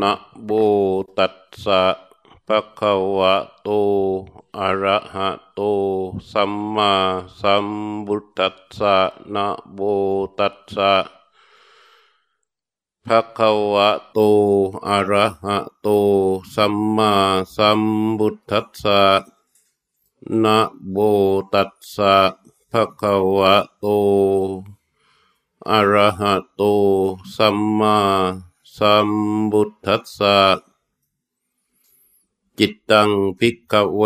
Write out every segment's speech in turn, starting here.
นะโบตัสสะภะคะวะโต อะระหะโต สัมมาสัมพุทธัสสะนะโบตัสสะภะคะวะโต อะระหะโต สัมมาสัมพุทธัสสะนะโบตัสสะภะคะวะโต อะระหะโต สัมมา สัมพุทัสสะจิตตังภิกเว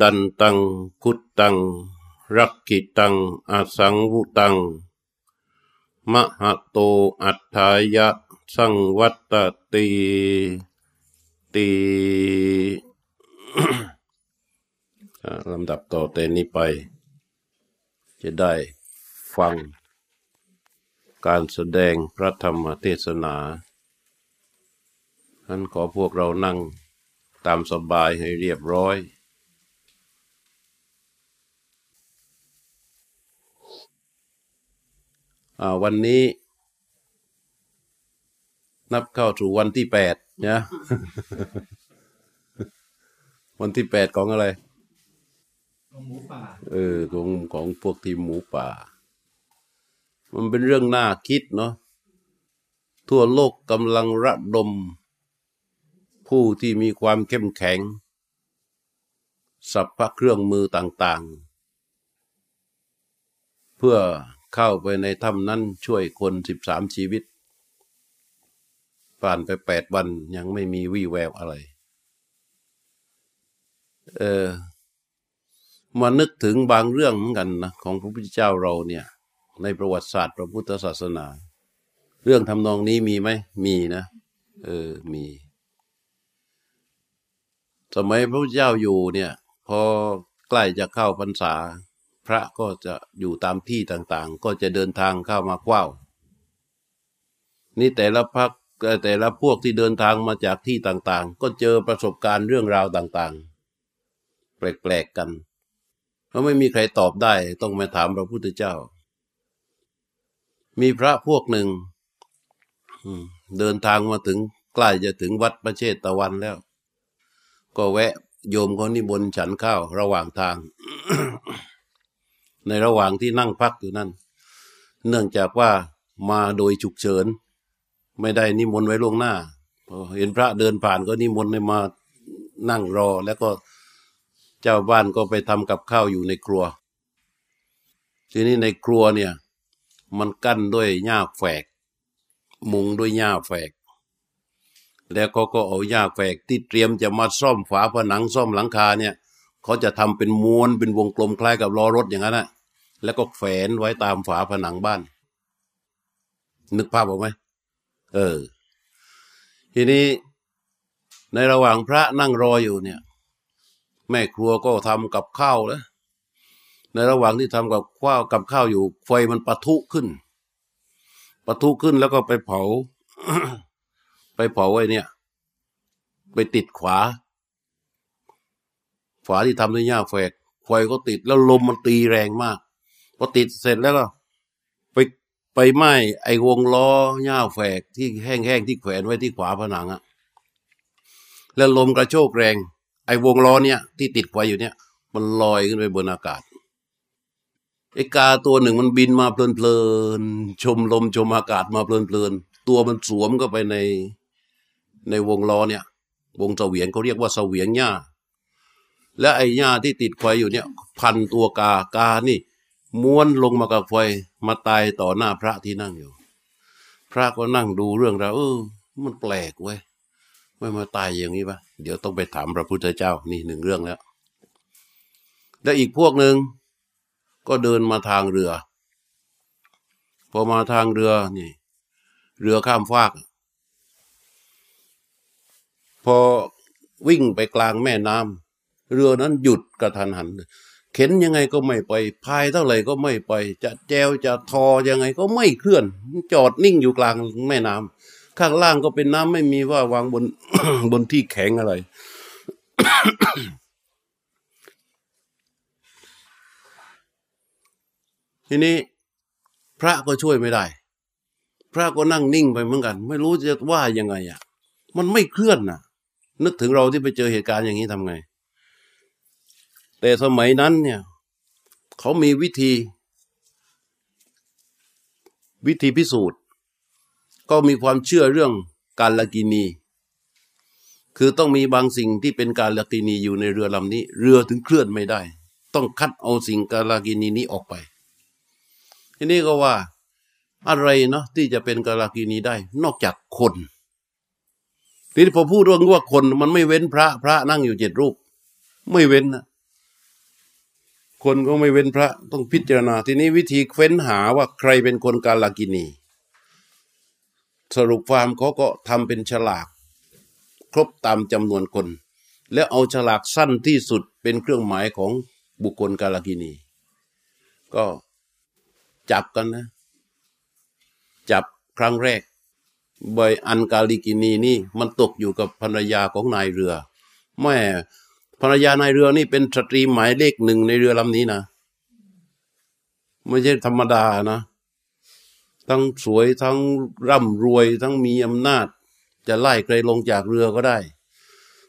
ดันตังคุตตัง รักขิตังอสังวุตัง มหะโตอัฏฐายะ สังวัตตีตีลำดับต่อแต่นี้ไป จะได้ฟัง การแสดงพระธรรมเทศนาท่านขอพวกเรานั่งตามสบายให้เรียบร้อยอวันนี้ นับเข้าสู่วันที่แปดนะวันที่แปดของอะไร ของหมูป่า เออ ของของพวกทีมหมูป่า มันเป็นเรื่องน่าคิดเนาะทั่วโลกกำลังระดม ผู้ที่มีความเข้มแข็ง สัพพะเครื่องมือต่างๆ เพื่อเข้าไปในถ้ำนั้นช่วยคนสิบสามชีวิต ผ่านไปแปดวันยังไม่มีวี่แววอะไร เออมานึกถึงบางเรื่องเหมือนกันนะของพระพุทธเจ้าเราเนี่ย ในประวัติศาสตร์ พระพุทธศาสนา เรื่องทำนองนี้มีไหมมีนะ เออมี สมัยพระพุทธเจ้าอยู่เนี่ย พอใกล้จะเข้าพรรษา พระก็จะอยู่ตามที่ต่างๆ ก็จะเดินทางเข้ามาคว้านี่แต่ละพักแต่ละพวกที่เดินทางมาจากที่ต่างๆ ก็เจอประสบการณ์เรื่องราวต่างๆ แปลกๆกันเพราะไม่มีใครตอบได้ต้องมาถามพระพุทธเจ้า มีพระพวกหนึ่งเดินทางมาถึงใกล้จะถึงวัดประเชตะวันแล้ว ก็แวะโยมคนนิบนฉันข้าวระหว่างทาง ในระหว่างที่นั่งพักอยู่นั่น เนื่องจากว่ามาโดยฉุกเฉิน ไม่ได้นิมนต์ไว้ล่วงหน้าพอเห็นพระเดินผ่านก็นิมนต์ให้มานั่งรอ แล้วก็เจ้าบ้านก็ไปทำกับข้าวอยู่ในครัว ทีนี้ในครัวเนี่ย มันกั้นด้วยหญ้าแฝก มุงด้วยหญ้าแฝก แล้วเขาก็เอาหญ้าแฝกที่เตรียมจะมาซ่อมฝาผนังซ่อมหลังคาเนี่ยเขาจะทำเป็นม้วนเป็นวงกลมคล้ายกับล้อรถอย่างนั้นนะแล้วก็แฝนไว้ตามฝาผนังบ้าน นึกภาพออกไหมเออ ทีนี้ในระหว่างพระนั่งรออยู่เนี่ย แม่ครัวก็ทำกับข้าวแล้ว ในระหว่างที่ทำกับข้าวกับข้าวอยู่ ไฟมันปะทุขึ้นปะทุขึ้นแล้วก็ไปเผา ไปเผาไอ้เนี่ย ไปติดขวา ฝาที่ทำด้วยหญ้าแฝกไฟก็ติดแล้วลมมันตีแรงมากพอติดเสร็จแล้วก็ ไปไปไหม้ไอ้วงล้อหญ้าแฝกที่แห้งๆที่แขวนไว้ที่ขวาผนังอะแล้วลมกระโชกแรง ไอ้วงล้อเนี่ย ที่ติดไฟอยู่เนี่ย มันลอยขึ้นไปบนอากาศ ไอ้กาตัวหนึ่งมันบินมาเพลินๆชมลมชมอากาศมาเพลินๆตัวมันสวมก็ไปในในวงล้อเนี่ย วงเสวียงเขาเรียกว่าเสวียงหญ้า และไอ้หญ้าที่ติดไฟอยู่เนี่ย พันตัวกากานี่ ม้วนลงมากับไฟมาตายต่อหน้าพระที่นั่งอยู่ พระก็นั่งดูเรื่องราวเออ มันแปลกเว้ยไม่มาตายอย่างนี้ปะเดี๋ยวต้องไปถามพระพุทธเจ้านี่หนึ่งเรื่องแล้ว แล้วอีกพวกหนึ่ง ก็เดินมาทางเรือ พอมาทางเรือนี่ เรือข้ามฟาก พอวิ่งไปกลางแม่น้ำเรือนั้นหยุดกระทันหัน เข็นยังไงก็ไม่ไป พายเท่าไหร่ก็ไม่ไป จะแจวจะทอยังไงก็ไม่เคลื่อน จอดนิ่งอยู่กลางแม่น้ำข้างล่างก็เป็นน้ำไม่มีว่าวางบนบนที่แข็งอะไร ทีนี้พระก็ช่วยไม่ได้ พระก็นั่งนิ่งไปเหมือนกัน ไม่รู้จะว่ายังไงอะ มันไม่เคลื่อนน่ะนึกถึงเราที่ไปเจอเหตุการณ์อย่างนี้ทำไง แต่สมัยนั้นเนี่ย เขามีวิธี วิธีพิสูจน์ ก็มีความเชื่อเรื่องการละกินี คือต้องมีบางสิ่งที่เป็นการละกินีอยู่ในเรือลำนี้ เรือถึงเคลื่อนไม่ได้ ต้องคัดเอาสิ่งการละกินีนี้ออกไป ทีนี้ก็ว่า อะไรเนาะที่จะเป็นกาลากินีได้ นอกจากคนทีนี้พอพูดเรื่องว่าคน มันไม่เว้นพระพระนั่งอยู่เจ็ดรูป ไม่เว้นนะคนก็ไม่เว้นพระต้องพิจารณา ทีนี้วิธีเฟ้นหาว่าใครเป็นคนกาลากินี สรุปความเขาก็ทำเป็นฉลาก ครบตามจำนวนคน แล้วเอาฉลากสั้นที่สุดเป็นเครื่องหมายของบุคคลกาลากินี ก็ จับกันนะ จับครั้งแรกใบอันกาลิกินีนี่ มันตกอยู่กับภรรยาของนายเรือ แม่ภรรยานายเรือนี่เป็นสตรีหมายเลขหนึ่งในเรือลำนี้นะไม่ใช่ธรรมดานะ ทั้งสวยทั้งร่ำรวย ทั้งมีอำนาจ จะไล่ใครลงจากเรือก็ได้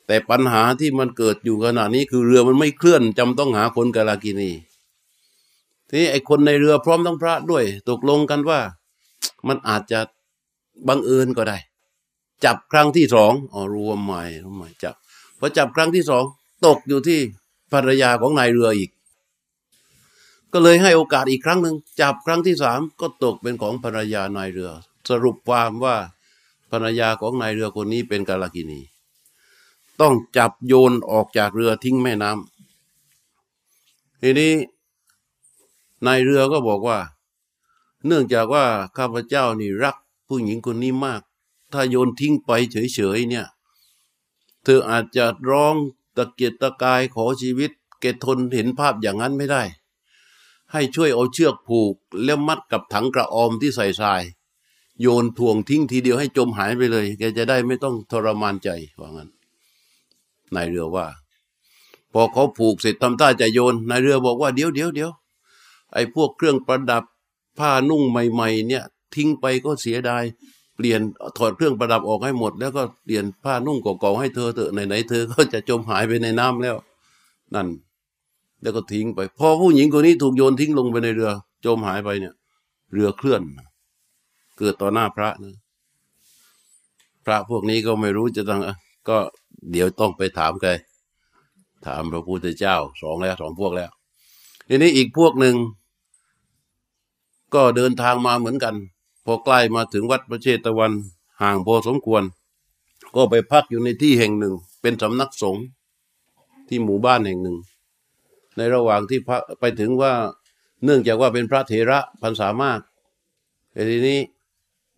แต่ปัญหาที่มันเกิดอยู่ขณะนี้คือเรือมันไม่เคลื่อนจำต้องหาคนกาลากินี ทีนี้ไอ้คนในเรือพร้อมทั้งพระด้วย ตกลงกันว่า มันอาจจะบังเอิญก็ได้ จับครั้งที่สองอ๋อรวมใหม่รวมใหม่จับพอจับครั้งที่สองตกอยู่ที่ภรรยาของนายเรืออีก ก็เลยให้โอกาสอีกครั้งหนึ่งจับครั้งที่สามก็ตกเป็นของภรรยานายเรือ สรุปความว่าภรรยาของนายเรือคนนี้เป็นกาลกินี ต้องจับโยนออกจากเรือทิ้งแม่น้ำทีนี้ นายเรือก็บอกว่า เนื่องจากว่าข้าพเจ้านี่รักผู้หญิงคนนี้มาก ถ้าโยนทิ้งไปเฉยๆเนี่ย เธออาจจะร้องตะเกียกตะกายขอชีวิต เกทนเห็นภาพอย่างนั้นไม่ได้ ให้ช่วยเอาเชือกผูก แล้วมัดกับถังกระออมที่ใส่ทราย โยนถ่วงทิ้งทีเดียวให้จมหายไปเลย แกจะได้ไม่ต้องทรมานใจว่างั้นนายเรือว่า พอเขาผูกเสร็จทำท่าจะโยนนายเรือบอกว่าเดี๋ยวเดี๋ยวเดี๋ยว ไอ้พวกเครื่องประดับผ้านุ่งใหม่ ๆ เนี่ย ทิ้งไปก็เสียดายเปลี่ยนถอดเครื่องประดับออกให้หมด แล้วก็เปลี่ยนผ้านุ่งเก่าๆให้เธอเถอะไหนๆเธอก็จะจมหายไปในน้ำแล้ว นั่น แล้วก็ทิ้งไป พอผู้หญิงคนนี้ถูกโยนทิ้งลงไปในเรือ จมหายไปเนี่ย เรือเคลื่อน เกิดต่อหน้าพระนะพระพวกนี้ก็ไม่รู้จะต้องก็เดี๋ยวต้องไปถามใครถามพระพุทธเจ้าสองแล้วสองพวกแล้วทีนี้อีกพวกหนึ่ง ก็เดินทางมาเหมือนกัน พอใกล้มาถึงวัดพระเชตวัน ห่างพอสมควร ก็ไปพักอยู่ในที่แห่งหนึ่ง เป็นสำนักสงฆ์ที่หมู่บ้านแห่งหนึ่ง ในระหว่างที่ไปถึงว่าเนื่องจากว่าเป็นพระเถระพรรษามากแต่ทีนี้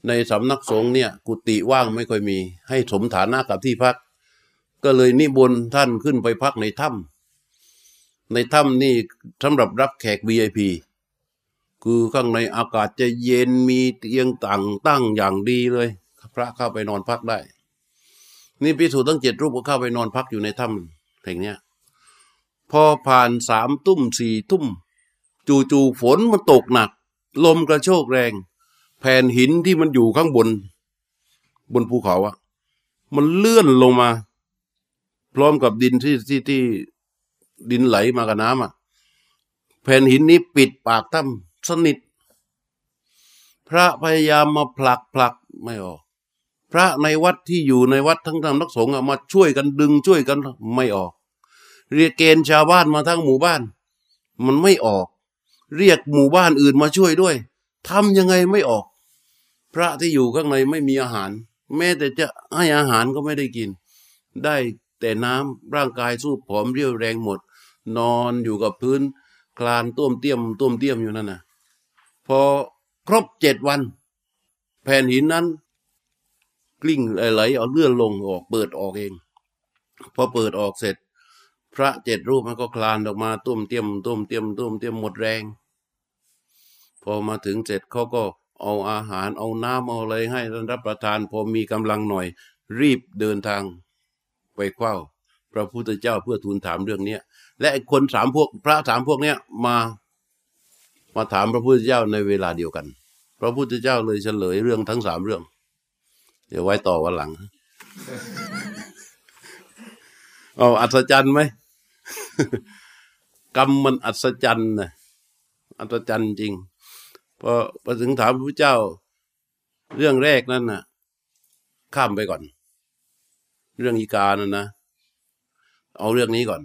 ในสำนักสงฆ์เนี่ย กุฏิว่างไม่ค่อยมี ให้สมฐานะกับที่พัก ก็เลยนิมนท่านขึ้นไปพักในถ้ำในถ้ำนี่สำหรับรับแขก VIP คือข้างในอากาศจะเย็นมีเตียงต่างตั้งอย่างดีเลย พระเข้าไปนอนพักได้ นี่พิสูจน์ตั้งเจ็ดรูปก็เข้าไปนอนพักอยู่ในถ้ำแห่งเนี้ยพอผ่านสามทุ่มสี่ทุ่ม จู่ๆฝนมันตกหนัก ลมกระโชกแรง แผ่นหินที่มันอยู่ข้างบน บนภูเขาอะมันเลื่อนลงมา พร้อมกับดินที่ที่ที่ดินไหลมากับน้ำอะแผ่นหินนี้ปิดปากถ้ำ สนิท พระพยายามมาผลักผลักไม่ออก พระในวัดที่อยู่ในวัดทั้งทำนักสงฆ์มาช่วยกันดึงช่วยกันไม่ออก เรียกเกณฑ์ชาวบ้านมาทั้งหมู่บ้าน มันไม่ออก เรียกหมู่บ้านอื่นมาช่วยด้วยทำยังไงไม่ออก พระที่อยู่ข้างในไม่มีอาหาร แม้แต่จะให้อาหารก็ไม่ได้กิน ได้แต่น้ำร่างกายสู้ผอมเรียวแรงหมด นอนอยู่กับพื้น คลานต้วมเตี้ยมต้วมเตี้ยมอยู่นั่นน่ะ พอครบเจ็ดวัน แผ่นหินนั้น กลิ้งไหลๆเอาเลื่อนลงออกเปิดออกเอง พอเปิดออกเสร็จ พระเจ็ดรูปมันก็คลานออกมาต้มเตี้ยมต้มเตี้ยมต้มเตี้ยมหมดแรง พอมาถึงเสร็จเขาก็เอาอาหารเอาน้ำเอาอะไรให้ท่านรับประทานพอมีกำลังหน่อย รีบเดินทางไปเฝ้า พระพุทธเจ้าเพื่อทูลถามเรื่องนี้และคนสามพวกพระสามพวกเนี้ยมา มาถามพระพุทธเจ้าในเวลาเดียวกัน พระพุทธเจ้าเลยเฉลยเรื่องทั้งสามเรื่อง เดี๋ยวไว้ต่อวันหลังเอาอัศจรรย์ไหมกรรมมันอัศจรรย์นะอัศจรรย์จริงพอพอถึงถามพระพุทธเจ้า เรื่องแรกนั่นน่ะ ข้ามไปก่อน เรื่องอีกานั่นนะเอาเรื่องนี้ก่อน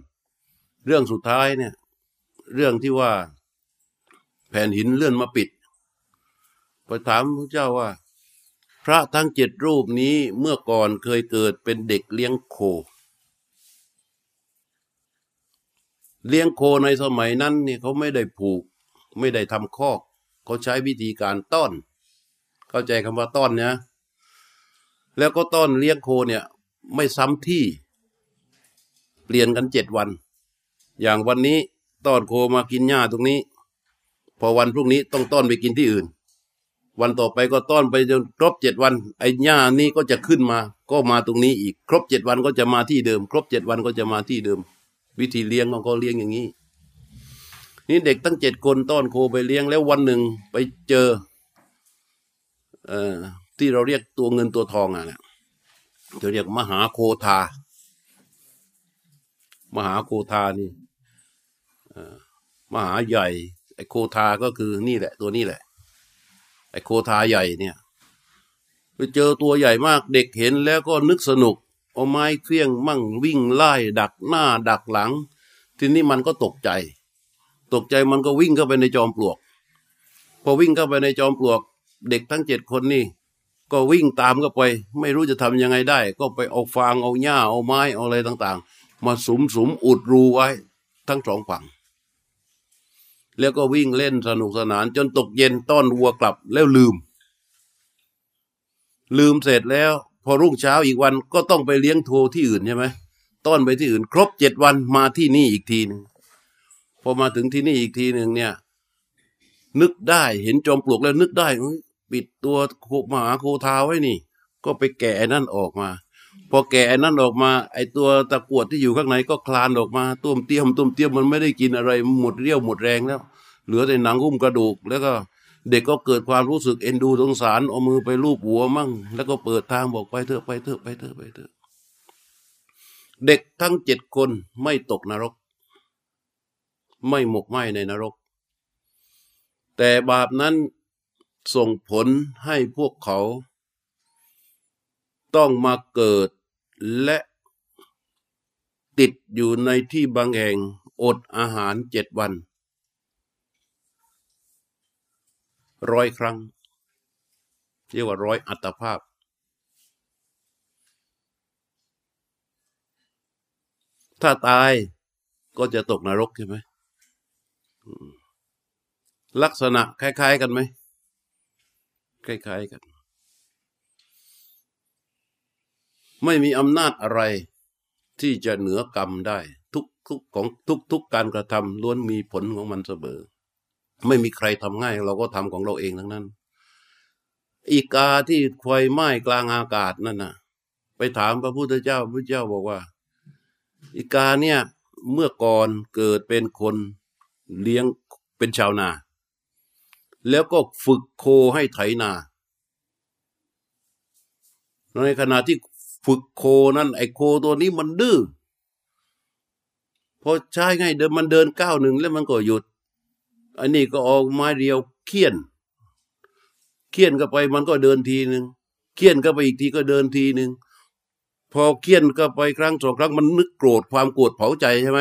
เรื่องสุดท้ายเนี่ย เรื่องที่ว่า แผ่นหินเลื่อนมาปิดไปถามพระเจ้าว่า พระทั้งเจ็ดรูปนี้เมื่อก่อนเคยเกิดเป็นเด็กเลี้ยงโค เลี้ยงโคในสมัยนั้นเนี่ยเขาไม่ได้ผูก ไม่ได้ทำคอกเขาใช้วิธีการต้อน เข้าใจคำว่าต้อนเนี่ยแล้วก็ต้อนเลี้ยงโคเนี่ย ไม่ซ้ำที่ เปลี่ยนกันเจ็ดวัน อย่างวันนี้ต้อนโคมากินหญ้าตรงนี้ พอวันพรุ่งนี้ต้องต้อนไปกินที่อื่น วันต่อไปก็ต้อนไปจนครบเจ็ดวัน ไอ้หญ้านี้ก็จะขึ้นมา ก็มาตรงนี้อีกครบเจ็ดวันก็จะมาที่เดิม ครบเจ็ดวันก็จะมาที่เดิม วิธีเลี้ยงของเขาเลี้ยงอย่างนี้ นี่เด็กตั้งเจ็ดคนต้อนโคไปเลี้ยงแล้ววันหนึ่งไปเจอ เอ่อที่เราเรียกตัวเงินตัวทองอะเนี่ยจะเรียกมหาโคทา มหาโคทานี่เอ่อมหาใหญ่ ไอ้โคทาก็คือนี่แหละ ตัวนี้แหละ ไอ้โคทาใหญ่เนี่ยไปเจอตัวใหญ่มากเด็กเห็นแล้วก็นึกสนุกเอาไม้เฟี้ยงมั่งวิ่งไล่ดักหน้าดักหลัง ทีนี้มันก็ตกใจ ตกใจมันก็วิ่งเข้าไปในจอมปลวก พอวิ่งเข้าไปในจอมปลวก เด็กทั้งเจ็ดคนนี่ ก็วิ่งตามเข้าไป ไม่รู้จะทำยังไงได้ ก็ไปเอาฟางเอาหญ้าเอาไม้เอาอะไรต่าง ๆ มาสุมสุมอุดรูไว้ทั้งสองฝั่ง แล้วก็วิ่งเล่นสนุกสนาน จนตกเย็นต้อนวัวกลับแล้วลืม ลืมเสร็จแล้ว พอรุ่งเช้าอีกวันก็ต้องไปเลี้ยงโทที่อื่นใช่ไหมต้อนไปที่อื่น ครบเจ็ดวันมาที่นี่อีกทีหนึ่งพอมาถึงที่นี่อีกทีหนึ่งเนี่ย นึกได้เห็นจอมปลวกแล้วนึกได้ปิดตัวโคมหาโคทาไว้นี่ ก็ไปแกะนั่นออกมา พอแกะไอ้นั่นออกมา ไอ้ตัวตะกวดที่อยู่ข้างในก็คลานออกมาต้มเตี้ยมต้มเตี้ยมมันไม่ได้กินอะไรหมดเรี่ยวหมดแรงแล้ว เหลือแต่หนังหุ้มกระดูก แล้วก็เด็กก็เกิดความรู้สึกเอ็นดูสงสารเอามือไปลูบหัวมั่ง แล้วก็เปิดทางบอกไปเถอะไปเถอะไปเถอะไปเถอะเด็กทั้งเจ็ดคนไม่ตกนรก ไม่หมกไหมในนรก แต่บาปนั้นส่งผลให้พวกเขา ต้องมาเกิด และติดอยู่ในที่บางแห่งอดอาหารเจ็ดวันร้อยครั้ง เรียกว่าร้อยอัตภาพ ถ้าตายก็จะตกนรกใช่ไหมลักษณะคล้าย ๆ กันไหมคล้าย ๆ กัน ไม่มีอำนาจอะไร ที่จะเหนือกรรมได้ ทุกทุกของทุกทุกการกระทำล้วนมีผลของมันเสมอไม่มีใครทำง่าย เราก็ทำของเราเองทั้งนั้น อีกาที่ไฟไหม้กลางอากาศนั่นน่ะ ไปถามพระพุทธเจ้าพระพุทธเจ้าบอกว่า อีกาเนี่ยเมื่อก่อนเกิดเป็นคนเลี้ยงเป็นชาวนา แล้วก็ฝึกโคให้ไถนา ในขณะที่ ฝึกโคนั้นไอ้โคตัวนี้มันดื้อพอใช้ไงเดินมันเดินก้าวหนึ่งแล้วมันก็หยุด อันนี้ก็ออกไม้เรียวเคี่ยน เคี่ยนก็ไปมันก็เดินทีหนึ่งเคี่ยนก็ไปอีกทีก็เดินทีหนึ่งพอเคี่ยนก็ไปครั้งสองครั้งมันนึกโกรธความโกรธเผาใจใช่ไหม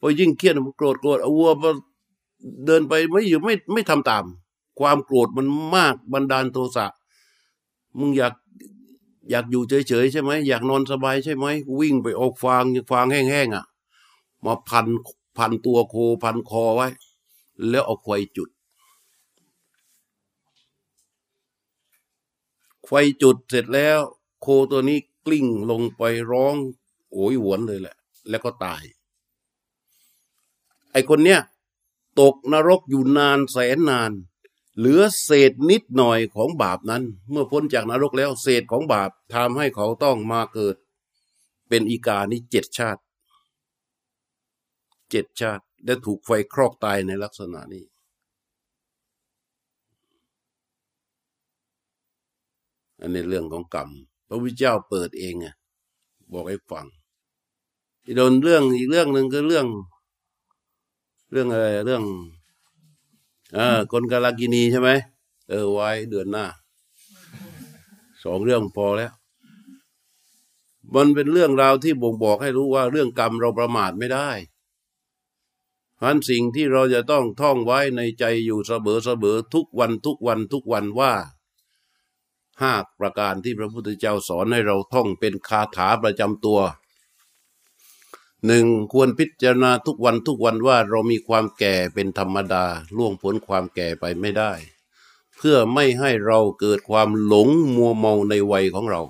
พอยิ่งเคี่ยนมันโกรธโกรธเอาวัวมาเดินไปไม่อยู่ไม่ไม่ทำตาม ความโกรธมันมากบันดาลโทสะมึงอยาก อยากอยู่เฉยๆใช่ไหมอยากนอนสบายใช่ไหมวิ่งไปออกฟางฟางแห้งๆอะ มาพันพันตัวโคพันคอไว้ แล้วเอาไฟจุดไฟจุดเสร็จแล้ว โคตัวนี้กลิ้งลงไปร้อง โอยหวนเลยแหละ แล้วก็ตาย ไอคนเนี้ยตกนรกอยู่นานแสนนาน เหลือเศษนิดหน่อยของบาปนั้น เมื่อพ้นจากนรกแล้วเศษของบาปทำให้เขาต้องมาเกิด เป็นอีกานี้เจ็ดชาติเจ็ดชาติ และถูกไฟครอกตายในลักษณะนี้ อันนี้เรื่องของกรรม พระพุทธเจ้าเปิดเองไงบอกให้ฟังอีกโดนเรื่องอีกเรื่องหนึ่งคือเรื่อง เรื่องอะไรเรื่อง อ่าคนกาลากินีใช่ไหมเออไว้เดือนหน้า สองเรื่องพอแล้ว มันเป็นเรื่องราวที่บ่งบอกให้รู้ว่าเรื่องกรรมเราประมาทไม่ได้เพราะสิ่งที่เราจะต้องท่องไว้ในใจอยู่เสมอเสมอทุกวันทุกวันทุกวันว่าห้าประการที่พระพุทธเจ้าสอนให้เราท่องเป็นคาถาประจำตัว หนึ่งควรพิจารณาทุกวันทุกวันว่าเรามีความแก่เป็นธรรมดาล่วงพ้นความแก่ไปไม่ได้ เพื่อไม่ให้เราเกิดความหลงมัวเมาในวัยของเรา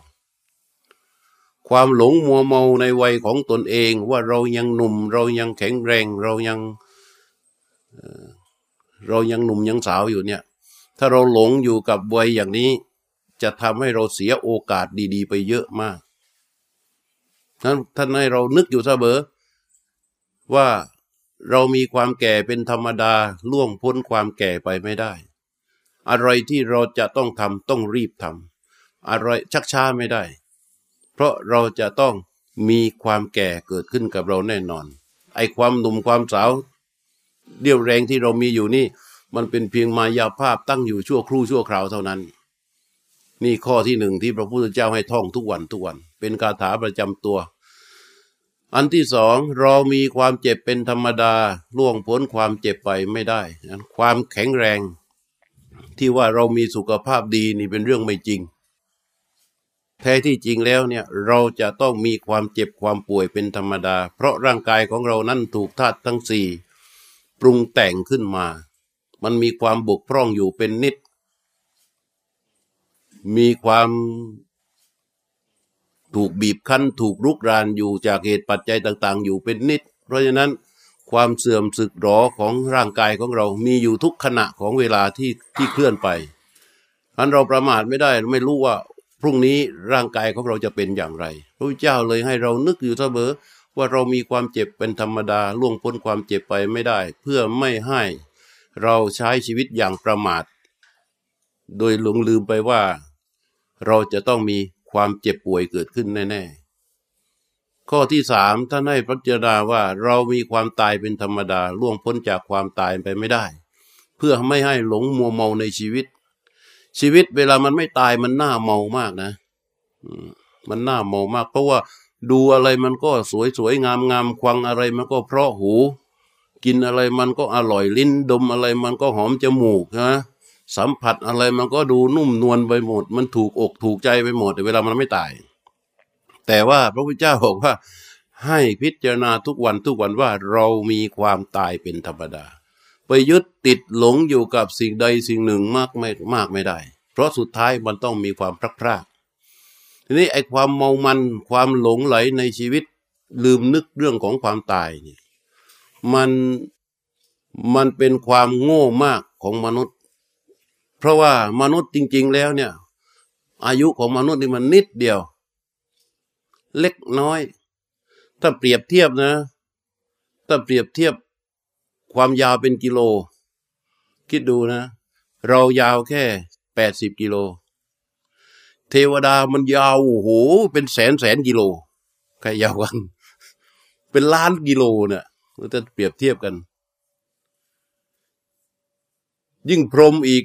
ความหลงมัวเมาในวัยของตนเองว่าเรายังหนุ่ม เรายังแข็งแรงเรายังเรายังหนุ่มยังสาวอยู่เนี่ย ถ้าเราหลงอยู่กับวัยอย่างนี้ จะทำให้เราเสียโอกาสดี ๆ ไปเยอะมาก ท่านท่านให้เรานึกอยู่เสมอ ว่าเรามีความแก่เป็นธรรมดาล่วงพ้นความแก่ไปไม่ได้ อะไรที่เราจะต้องทำต้องรีบทำอะไรชักช้าไม่ได้ เพราะเราจะต้องมีความแก่เกิดขึ้นกับเราแน่นอน ไอ้ความหนุ่มความสาวเดี่ยวแรงที่เรามีอยู่นี่ มันเป็นเพียงมายาภาพตั้งอยู่ชั่วครู่ชั่วคราวเท่านั้น นี่ข้อที่หนึ่งที่พระพุทธเจ้าให้ท่องทุกวันทุกวัน เป็นคาถาประจำตัว อันที่สองเรามีความเจ็บเป็นธรรมดาล่วงพ้นความเจ็บไปไม่ได้ ความแข็งแรง ที่ว่าเรามีสุขภาพดีนี่เป็นเรื่องไม่จริง แท้ที่จริงแล้วเนี่ยเราจะต้องมีความเจ็บความป่วยเป็นธรรมดา เพราะร่างกายของเรานั้นถูกธาตุทั้งสี่ปรุงแต่งขึ้นมา มันมีความบกพร่องอยู่เป็นนิด มีความ ถูกบีบคั้นถูกรุกรานอยู่จากเหตุปัจจัยต่างๆ อยู่เป็นนิด เพราะฉะนั้นความเสื่อมสึกหรอของร่างกายของเรามีอยู่ทุกขณะของเวลาที่ที่เคลื่อนไปอันเราประมาทไม่ได้ไม่รู้ว่าพรุ่งนี้ร่างกายของเราจะเป็นอย่างไร พระเจ้าเลยให้เรานึกอยู่เสมอว่าเรามีความเจ็บเป็นธรรมดาล่วงพ้นความเจ็บไปไม่ได้ เพื่อไม่ให้เราใช้ชีวิตอย่างประมาท โดยหลงลืมไปว่า เราจะต้องมี ความเจ็บป่วยเกิดขึ้นแน่ ๆ ข้อที่สามท่านให้พิจารณาว่าเรามีความตายเป็นธรรมดาล่วงพ้นจากความตายไปไม่ได้ เพื่อไม่ให้หลงมัวเมาในชีวิต ชีวิตเวลามันไม่ตายมันน่าเมามากนะมันน่าเมามาก เพราะว่าดูอะไรมันก็สวยสวยงามงามควังอะไรมันก็เพราะหู กินอะไรมันก็อร่อยลิ้นดมอะไรมันก็หอมจมูกนะ สัมผัสอะไรมันก็ดูนุ่มนวลไปหมด มันถูกอกถูกใจไปหมดแต่เวลามันไม่ตาย แต่ว่าพระพุทธเจ้าบอกว่า ให้พิจารณาทุกวันทุกวันว่าเรามีความตายเป็นธรรมดา ไปยึดติดหลงอยู่กับสิ่งใดสิ่งหนึ่งมากไม่มากไม่ได้ เพราะสุดท้ายมันต้องมีความพลักพรากทีนี้ไอ้ความเมามันความหลงไหลในชีวิต ลืมนึกเรื่องของความตายเนี่ยมันมันเป็นความโง่มากของมนุษย์ ราะว่ามนุษย์จริง ๆ แล้วเนี่ย อายุของมนุษย์นี่มันนิดเดียว เล็กน้อย ถ้าเปรียบเทียบนะ ถ้าเปรียบเทียบความยาวเป็นกิโล คิดดูนะ เรายาวแค่แปดสิบกิโล เทวดามันยาวโอ้โหเป็นแสนแสนกิโลใครยาวกัน เป็นล้านกิโลเนี่ยเราจะเปรียบเทียบกัน ยิ่งพรมอีก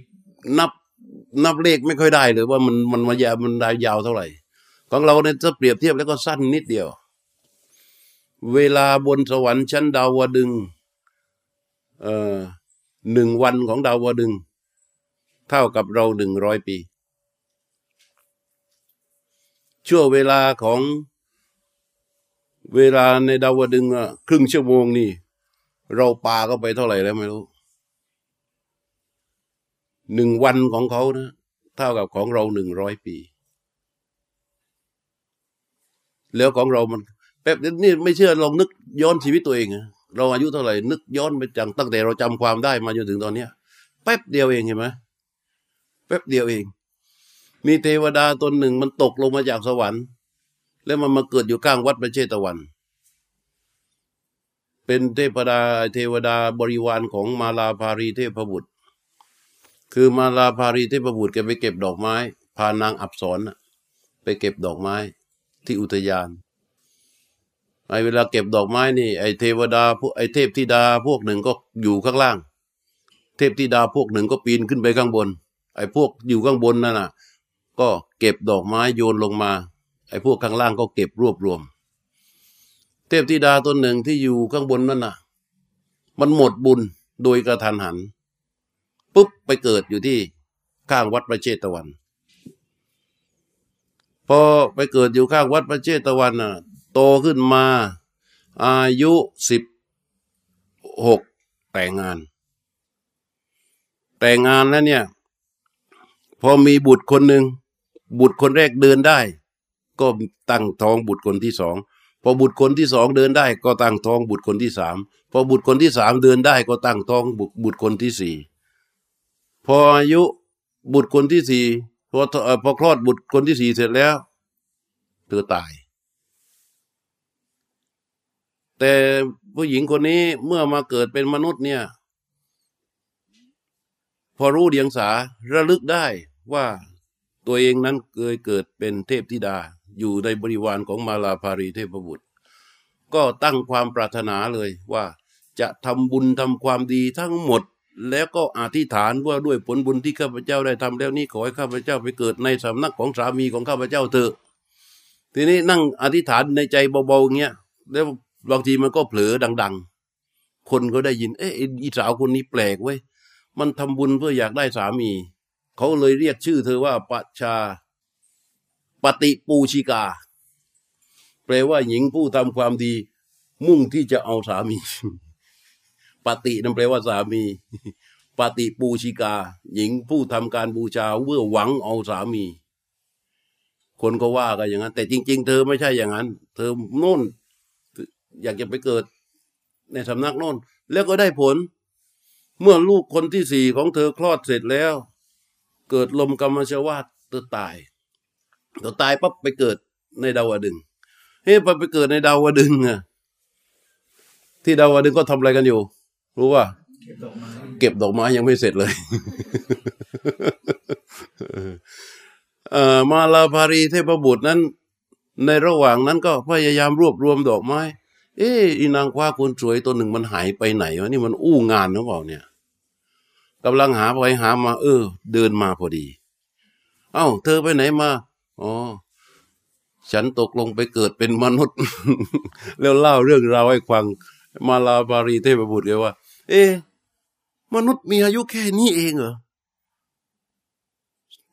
นับนับเลขไม่ค่อยได้เลยว่ามันมันมายาวมันได้ยาวเท่าไหร่ ของเราเนี่ยจะเปรียบเทียบแล้วก็สั้นนิดเดียว เวลาบนสวรรค์ชั้นดาวดึงเอ่อหนึ่งวันของดาวดึง เท่ากับเราหนึ่งร้อยปีช่วงเวลาของเวลาในดาวดึงอะครึ่งชั่วโมงนี่ เราปาก็ไปเท่าไหร่แล้วไม่รู้ หนึ่งวันของเขานะเท่ากับของเราหนึ่งร้อยปี แล้วของเรามันแป๊บนี่ไม่เชื่อลองนึกย้อนชีวิตตัวเองเราอายุเท่าไหร่นึกย้อนไปจังตั้งแต่เราจำความได้มาจนถึงตอนเนี้ยแป๊บเดียวเองเห็นไหมแป๊บเดียวเอง มีเทวดาตนหนึ่งมันตกลงมาจากสวรรค์ แล้วมันมาเกิดอยู่ข้างวัดพระเชตวัน เป็นเทพดาเทวดาบริวารของมาลาภารีเทพบุตร คือมาลาภารีเทพบุตรแกไปเก็บดอกไม้ พานางอับสรน่ะไปเก็บดอกไม้ที่อุทยานไอ้เวลาเก็บดอกไม้นี่ไอ้เทวดาพวกไอ้เทพธิดาพวกหนึ่งก็อยู่ข้างล่าง เทพธิดาพวกหนึ่งก็ปีนขึ้นไปข้างบน ไอ้พวกอยู่ข้างบนนั่นน่ะ ก็เก็บดอกไม้โยนลงมา ไอ้พวกข้างล่างก็เก็บรวบรวม เทพธิดาตนหนึ่งที่อยู่ข้างบนนั่นน่ะ มันหมดบุญโดยกระทันหัน ปุ๊บไปเกิดอยู่ที่ข้างวัดพระเชตวัน พอไปเกิดอยู่ข้างวัดพระเชตวันน่ะ โตขึ้นมา อายุสิบหกแต่งงาน แต่งงานแล้วเนี่ย พอมีบุตรคนหนึ่งบุตรคนแรกเดินได้ ก็ตั้งท้องบุตรคนที่สองพอบุตรคนที่สองเดินได้ ก็ตั้งท้องบุตรคนที่สามพอบุตรคนที่สามเดินได้ ก็ตั้งท้องบุตรบุตรคนที่สี่ พออายุบุตรคนที่สี่พอพอคลอดบุตรคนที่สี่เสร็จแล้ว เธอตาย แต่ผู้หญิงคนนี้เมื่อมาเกิดเป็นมนุษย์เนี่ย พอรู้เดียงสาระลึกได้ว่าตัวเองนั้นเคยเกิดเป็นเทพธิดา อยู่ในบริวารของมาลาภารีเทพบุตร ก็ตั้งความปรารถนาเลยว่าจะทำบุญทำความดีทั้งหมด แล้วก็อธิษฐานว่าด้วยผลบุญที่ข้าพเจ้าได้ทำแล้วนี้ขอให้ข้าพเจ้าไปเกิดในสำนักของสามีของข้าพเจ้าเถอะ ทีนี้นั่งอธิษฐานในใจเบาๆเงี้ยแล้วบางทีมันก็เผลอดัง ๆ คนก็ได้ยิน เอ๊ะอีสาวคนนี้แปลกเว้ยมันทำบุญเพื่ออยากได้สามี เขาเลยเรียกชื่อเธอว่าปชาปฏิปูชิกา แปลว่าหญิงผู้ทำความดี มุ่งที่จะเอาสามี ปฏินั่นแปลว่าสามีปฏิปูชิกา หญิงผู้ทำการบูชาเพื่อหวังเอาสามี คนก็ว่ากันอย่างนั้น แต่จริง ๆ เธอไม่ใช่อย่างนั้น เธอโน่น อยากจะไปเกิด ในสำนักโน่น แล้วก็ได้ผล เมื่อลูกคนที่สี่ของเธอคลอดเสร็จแล้ว เกิดลมกรรมชวาตเธอตายเธอตายปั๊บไปเกิดในดาวดึงเฮ้ยพอไปเกิดในดาวดึงอะที่ดาวดึงก็ทำอะไรกันอยู่ รู้ว่าเก็บดอกไม้เก็บดอกไม้ยังไม่เสร็จเลยเอ่อมาลาภารีเทพบุตรนั้น ในระหว่างนั้นก็พยายามรวบรวมดอกไม้ เอ๊ะอีนางคว้าคนสวยตัวหนึ่งมันหายไปไหนวะนี่มันอู้งานหรือเปล่าเนี่ยกำลังหาไปหามา เออ เดินมาพอดี เอ้า เธอไปไหนมา อ๋อ ฉันตกลงไปเกิดเป็นมนุษย์ แล้วเล่าเรื่องราวให้ฟัง มาลาภารีเทพบุตรเลยว่า เอ๊มนุษย์มีอายุแค่นี้เองเหรอ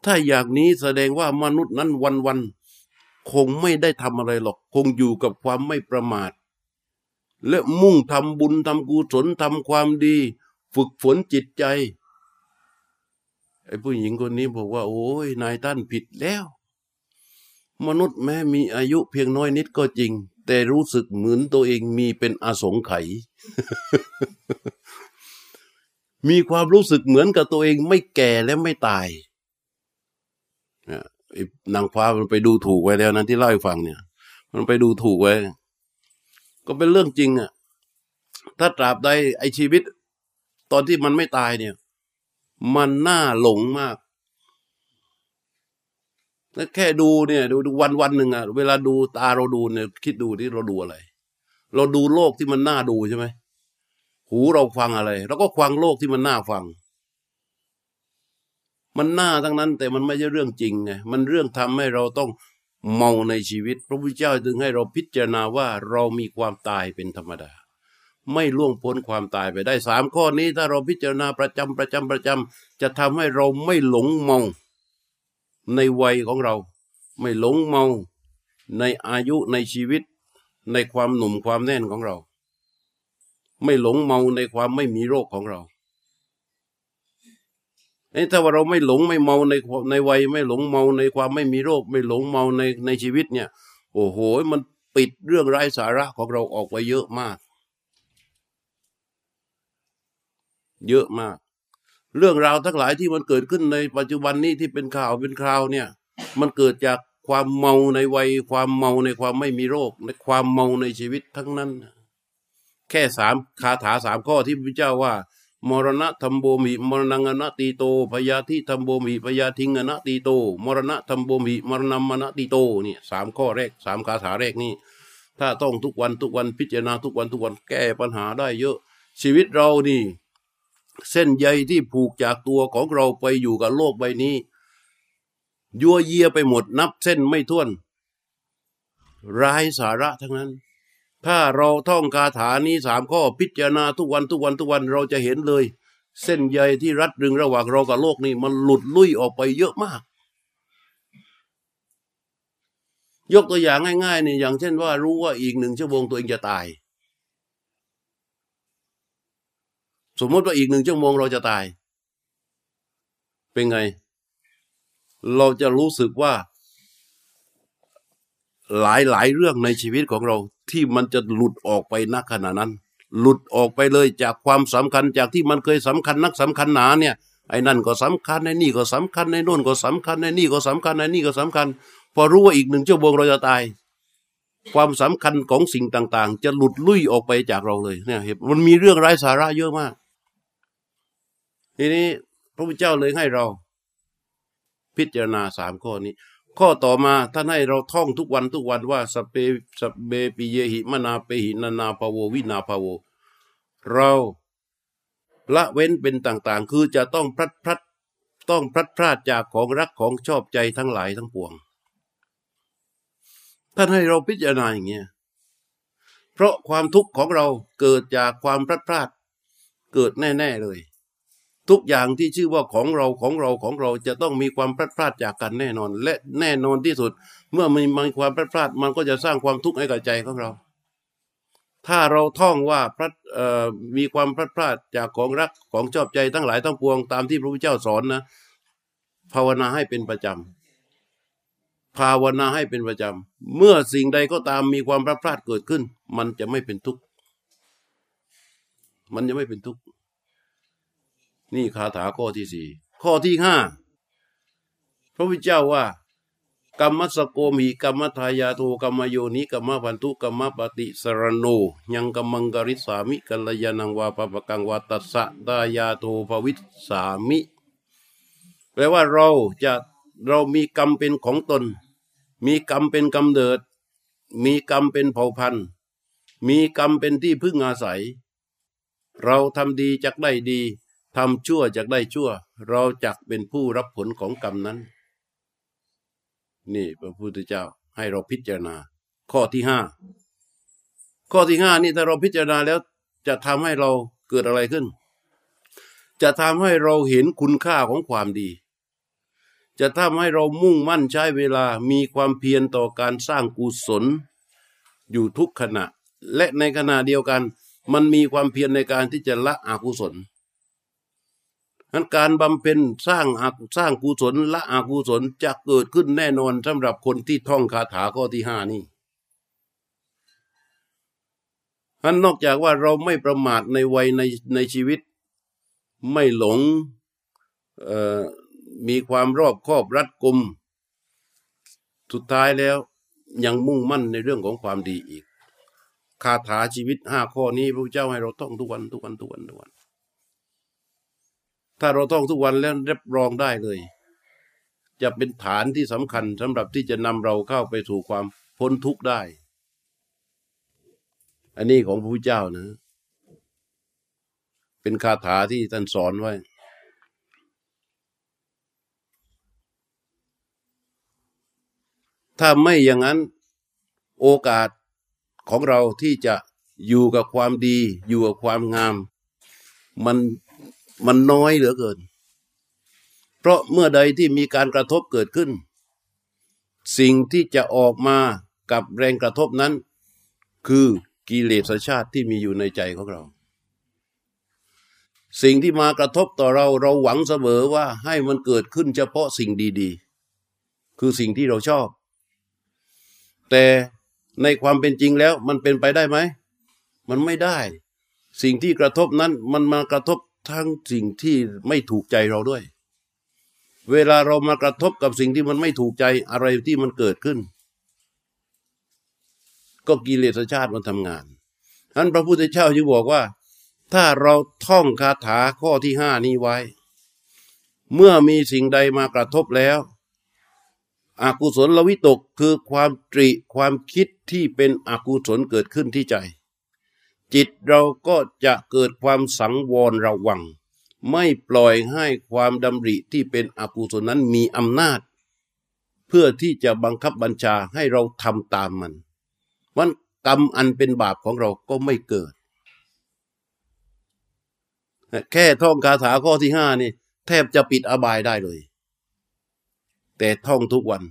ถ้าอย่างนี้แสดงว่ามนุษย์นั้นวันวันๆคงไม่ได้ทำอะไรหรอก คงอยู่กับความไม่ประมาท และมุ่งทำบุญทำกุศลทำความดี ฝึกฝนจิตใจ ไอ้ผู้หญิงคนนี้บอกว่า โอ้ยนายท่านผิดแล้ว มนุษย์แม้มีอายุเพียงน้อยนิดก็จริง แต่รู้สึกเหมือนตัวเองมีเป็นอาสงไขยมีความรู้สึกเหมือนกับตัวเองไม่แก่และไม่ตายเนี่ยไอนางฟ้ามันไปดูถูกไว้แล้วนะที่เล่าให้ฟังเนี่ย มันไปดูถูกไว้ ก็เป็นเรื่องจริงอะ ถ้าตราบใดไอชีวิต ตอนที่มันไม่ตายเนี่ย มันน่าหลงมาก แล้วแค่ดูเนี่ย ดูดูวันวันหนึ่งอะเวลาดูตาเราดูเนี่ยคิดดูที่เราดูอะไร เราดูโลกที่มันน่าดูใช่ไหมหูเราฟังอะไรเราก็ฟังโลกที่มันน่าฟัง มันน่าทั้งนั้น แต่มันไม่ใช่เรื่องจริงไงมันเรื่องทำให้เราต้องเมาในชีวิต พระพุทธเจ้าจึงให้เราพิจารณาว่าเรามีความตายเป็นธรรมดา ไม่ล่วงพ้นความตายไปได้สามข้อนี้ ถ้าเราพิจารณาประจำประจำประจำจะทำให้เราไม่หลงเมา ในวัยของเรา ไม่หลงเมา ในอายุในชีวิต ในความหนุ่มความแน่นของเรา ไม่หลงเมาในความไม่มีโรคของเราเอ้ถ้าว่าเราไม่หลงไม่เมาในในวัย ไม่หลงเมาในความไม่มีโรค ไม่หลงเมาในในชีวิตเนี่ย โอ้โห มันปิดเรื่องไร้สาระของเราออกไปเยอะมาก เยอะมาก เรื่องราวทั้งหลายที่มันเกิดขึ้นในปัจจุบันนี้ที่เป็นข่าวเป็นคราวเนี่ย มันเกิดจากความเมาในวัย ความเมาในความไม่มีโรค ในความเมาในชีวิตทั้งนั้น แค่สามคาถาสามข้อที่พระเจ้าว่ามรณะธรรมโบมิมรณังอนตติโตพยาธิธรรมโบมิพยาธิงอนตติโต มรณะธรรมโบมิมรณมมนัตติโตนี่สามข้อแรกสามคาถาแรกนี่ถ้าต้องทุกวันทุกวันพิจารณาทุกวันทุกวันแก้ปัญหาได้เยอะ ชีวิตเรานี่ เส้นใยที่ผูกจากตัวของเราไปอยู่กับโลกใบนี้ ยั่วเยียไปหมดนับเส้นไม่ถ้วน ร้ายสาระทั้งนั้น ถ้าเราท่องคาถานี้สามข้อพิจารณาทุกวันทุกวันทุกวันเราจะเห็นเลย เส้นใยที่รัดรึงระหว่างเรากับโลกนี่มันหลุดลุ่ยออกไปเยอะมาก ยกตัวอย่างง่ายๆนี่อย่างเช่นว่ารู้ว่าอีกหนึ่งชั่วโมงตัวเองจะตาย สมมติว่าอีกหนึ่งชั่วโมงเราจะตาย เป็นไง เราจะรู้สึกว่า หลายหลายเรื่องในชีวิตของเราที่มันจะหลุดออกไปนักขณะนั้น หลุดออกไปเลยจากความสำคัญจากที่มันเคยสำคัญนักสำคัญหนาเนี่ยไอ้นั่นก็สำคัญไอ้นี่ก็สำคัญไอ้โน่นก็สำคัญไอ้นี่ก็สำคัญไอ้นี่ก็สำคัญ พอรู้ว่าอีกหนึ่งชั่วโมงเราจะตาย ความสำคัญของสิ่งต่าง ๆ จะหลุดลุ่ยออกไปจากเราเลยเนี่ยเห็นมันมีเรื่องไร้สาระเยอะมาก ทีนี้พระพุทธเจ้าเลยให้เรา พิจารณาสามข้อนี้ ข้อต่อมาท่านให้เราท่องทุกวันทุกวันว่าสเปสเบปิเยหิมนาเปหินานาภาโววินาภาโวเราละเว้นเป็นต่างๆ คือจะต้องพลัดพลัดต้องพลัดพรากจากของรักของชอบใจทั้งหลายทั้งปวง ท่านให้เราพิจารณาอย่างเงี้ย เพราะความทุกข์ของเราเกิดจากความพลัดพรากเกิดแน่ ๆ เลย ทุกอย่างที่ชื่อว่าของเราของเราของเราจะต้องมีความพลัดพรากจากกันแน่นอน และแน่นอนที่สุด เมื่อมีมีความพลัดพรากมันก็จะสร้างความทุกข์ให้กับใจของเรา ถ้าเราท่องว่าพระมีความพลัดพรากจากของรักของชอบใจทั้งหลายทั้งปวงตามที่พระพุทธเจ้าสอนนะ ภาวนาให้เป็นประจำภาวนาให้เป็นประจำเมื่อสิ่งใดก็ตามมีความพลัดพรากเกิดขึ้น มันจะไม่เป็นทุกข์มันจะไม่เป็นทุกข์ นี่คาถาข้อที่สี่ข้อที่ห้าพระพุทธเจ้าว่ากรรมสโกมีกรรมทายาโทกรรมโยนิกรรมพันธุกรรมปฏิสรโนยังกรรมังกริสามิกัลยานังวาปปะกังวาตัสสะตายาโทภวิสสามิแปลว่าเราจะเรามีกรรมเป็นของตน มีกรรมเป็นกำเนิด มีกรรมเป็นเผ่าพันธุ์ มีกรรมเป็นที่พึ่งอาศัย เราทำดีจักได้ดี ทำชั่วจักได้ชั่ว เราจักเป็นผู้รับผลของกรรมนั้น นี่พระพุทธเจ้าให้เราพิจารณา ข้อที่ห้าข้อที่ห้านี่ถ้าเราพิจารณาแล้วจะทำให้เราเกิดอะไรขึ้น จะทำให้เราเห็นคุณค่าของความดี จะทำให้เรามุ่งมั่นใช้เวลามีความเพียรต่อการสร้างกุศล อยู่ทุกขณะ และในขณะเดียวกัน มันมีความเพียรในการที่จะละอกุศล นั้นการบำเพ็ญสร้างอาสร้างกุศลละอกุศลจะเกิดขึ้นแน่นอนสำหรับคนที่ท่องคาถาข้อที่ห้านี่นั้นนอกจากว่าเราไม่ประมาทในวัยในในชีวิต ไม่หลงมีความรอบคอบรัดกุม สุดท้ายแล้วยังมุ่งมั่นในเรื่องของความดีอีก คาถาชีวิตห้าข้อนี้พระเจ้าให้เราท่องทุกวันทุกวันทุกวันทุกวัน ถ้าเราท่องทุกวันแล้วรับรองได้เลย จะเป็นฐานที่สำคัญสำหรับที่จะนำเราเข้าไปสู่ความพ้นทุกข์ได้ อันนี้ของพระพุทธเจ้านะ เป็นคาถาที่ท่านสอนไว้ถ้าไม่อย่างนั้นโอกาสของเราที่จะอยู่กับความดี อยู่กับความงาม มัน มันน้อยเหลือเกิน เพราะเมื่อใดที่มีการกระทบเกิดขึ้น สิ่งที่จะออกมากับแรงกระทบนั้น คือกิเลสชาติที่มีอยู่ในใจของเรา สิ่งที่มากระทบต่อเราเราหวังเสมอว่าให้มันเกิดขึ้นเฉพาะสิ่งดีๆ คือสิ่งที่เราชอบ แต่ในความเป็นจริงแล้วมันเป็นไปได้ไหม มันไม่ได้ สิ่งที่กระทบนั้นมันมากระทบ ทั้งสิ่งที่ไม่ถูกใจเราด้วย เวลาเรามากระทบกับสิ่งที่มันไม่ถูกใจอะไรที่มันเกิดขึ้น ก็กิเลสชาติมันทำงานท่านพระพุทธเจ้าจึงบอกว่า ถ้าเราท่องคาถาข้อที่ห้านี้ไว้ เมื่อมีสิ่งใดมากระทบแล้วอากุศลวิตกคือความตริความคิดที่เป็นอกุศลเกิดขึ้นที่ใจ จิตเราก็จะเกิดความสังวรระวัง ไม่ปล่อยให้ความดำริที่เป็นอกุศลนั้นมีอำนาจ เพื่อที่จะบังคับบัญชาให้เราทำตามมันวันกรรมอันเป็นบาปของเราก็ไม่เกิด แค่ท่องคาถาข้อที่ห้านี่ แทบจะปิดอบายได้เลย แต่ท่องทุกวัน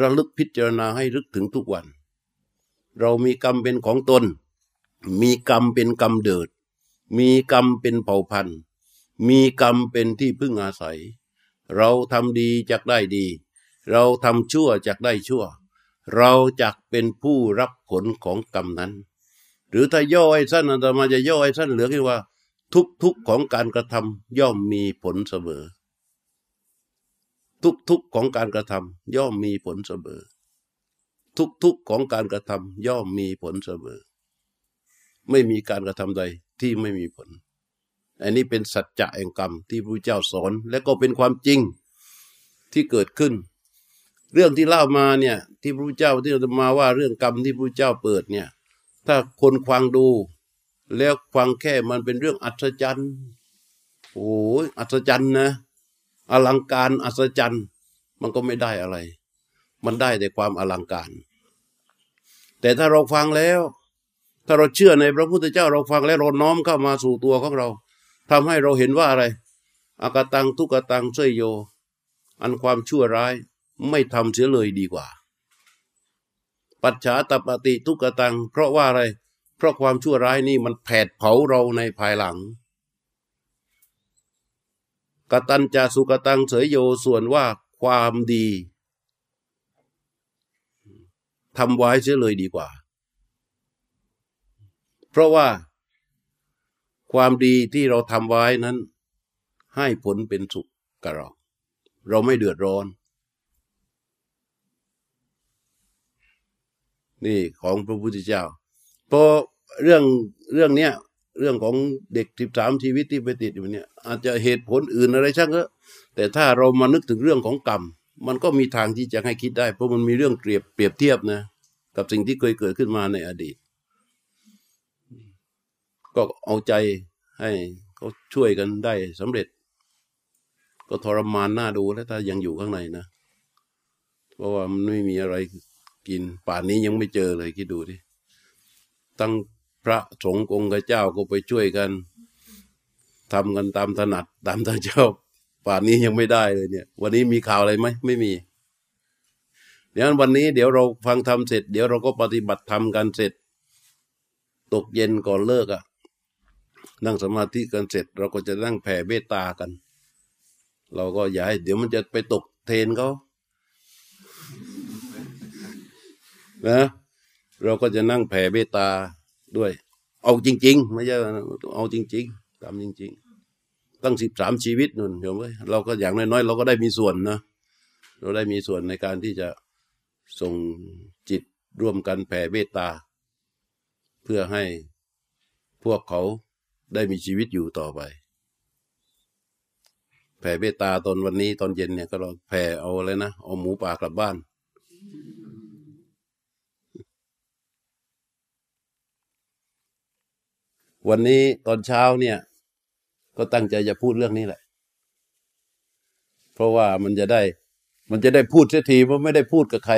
ระลึกพิจารณาให้ลึกถึงทุกวัน เรามีกรรมเป็นของตน มีกรรมเป็นกรรมเดิด มีกรรมเป็นเผ่าพันธุ์ มีกรรมเป็นที่พึ่งอาศัย เราทำดีจักได้ดี เราทำชั่วจักได้ชั่ว เราจักเป็นผู้รับผลของกรรมนั้น หรือถ้าย่อให้สั้นอาตมาจะย่อให้สั้นเหลือแค่ว่า ทุกทุกของการกระทำย่อมมีผลเสมอ ทุกทุกของการกระทำย่อมมีผลเสมอ ทุกทุกของการกระทำย่อมมีผลเสมอ ไม่มีการกระทำใดที่ไม่มีผล อันนี้เป็นสัจจะแห่งกรรมที่พระเจ้าสอน และก็เป็นความจริงที่เกิดขึ้น เรื่องที่เล่ามาเนี่ยที่พระเจ้าที่เรามาว่าเรื่องกรรมที่พระเจ้าเปิดเนี่ย ถ้าคนฟังดู แล้วฟังแค่มันเป็นเรื่องอัศจรรย์โอ้ยอัศจรรย์นะ อลังการอัศจรรย์ มันก็ไม่ได้อะไร มันได้แต่ความอลังการ แต่ถ้าเราฟังแล้ว ถ้าเราเชื่อในพระพุทธเจ้าเราฟังแล้วเราน้อมเข้ามาสู่ตัวของเราทำให้เราเห็นว่าอะไร อากตังทุกตังเสยโย อันความชั่วร้ายไม่ทำเสียเลยดีกว่า ปัจฉาตปฏิทุกตัง เพราะว่าอะไร เพราะความชั่วร้ายนี่มันแผดเผาเราในภายหลัง กตัญจาสุกตังเสยโยส่วนว่าความดีทำไว้เสียเลยดีกว่า เพราะว่าความดีที่เราทำไว้นั้น ให้ผลเป็นสุขกับเรา เราไม่เดือดร้อน นี่ของพระพุทธเจ้าพอเรื่องเรื่องเนี้ยเรื่องของเด็กสิบสามชีวิตที่ไปติดอยู่เนี่ย อาจจะเหตุผลอื่นอะไรช่างเถอะแต่ถ้าเรามานึกถึงเรื่องของกรรม มันก็มีทางที่จะให้คิดได้ เพราะมันมีเรื่องเปรียบเปรียบเทียบนะ กับสิ่งที่เคยเกิดขึ้นมาในอดีต ก็เอาใจให้เขาช่วยกันได้สำเร็จ ก็ทรมานน่าดูแล้วถ้ายังอยู่ข้างในนะ เพราะว่ามันไม่มีอะไรกิน ป่านนี้ยังไม่เจอเลยคิดดูดิตั้งพระสงฆ์องค์เจ้าก็ไปช่วยกันทำกันตามถนัดตามทางเจ้าป่านนี้ยังไม่ได้เลยเนี่ย วันนี้มีข่าวอะไรไหมไม่มี เดี๋ยววันนี้เดี๋ยวเราฟังธรรมเสร็จ เดี๋ยวเราก็ปฏิบัติธรรมกันเสร็จ ตกเย็นก่อนเลิกอะ่ะ นั่งสมาธิกันเสร็จ เราก็จะนั่งแผ่เมตตากัน เราก็อย่าให้เดี๋ยวมันจะไปตกเทนเขานะเราก็จะนั่งแผ่เมตตาด้วย เอาจริง ๆ ไม่ใช่เอาจริงๆตามจริง ๆ ตั้งสิบสามชีวิตนุ่นเห็นไหมเราก็อย่างน้อยๆเราก็ได้มีส่วนนะเราได้มีส่วนในการที่จะส่งจิตร่วมกันแผ่เมตตา เพื่อให้พวกเขา ได้มีชีวิตอยู่ต่อไป แผ่เมตตาตอนวันนี้ตอนเย็นเนี่ยก็เราแผ่เอาอะไรนะ เอาหมูป่ากลับบ้าน วันนี้ตอนเช้าเนี่ย ก็ตั้งใจจะพูดเรื่องนี้แหละ เพราะว่ามันจะได้ มันจะได้พูดเสียทีเพราะไม่ได้พูดกับใคร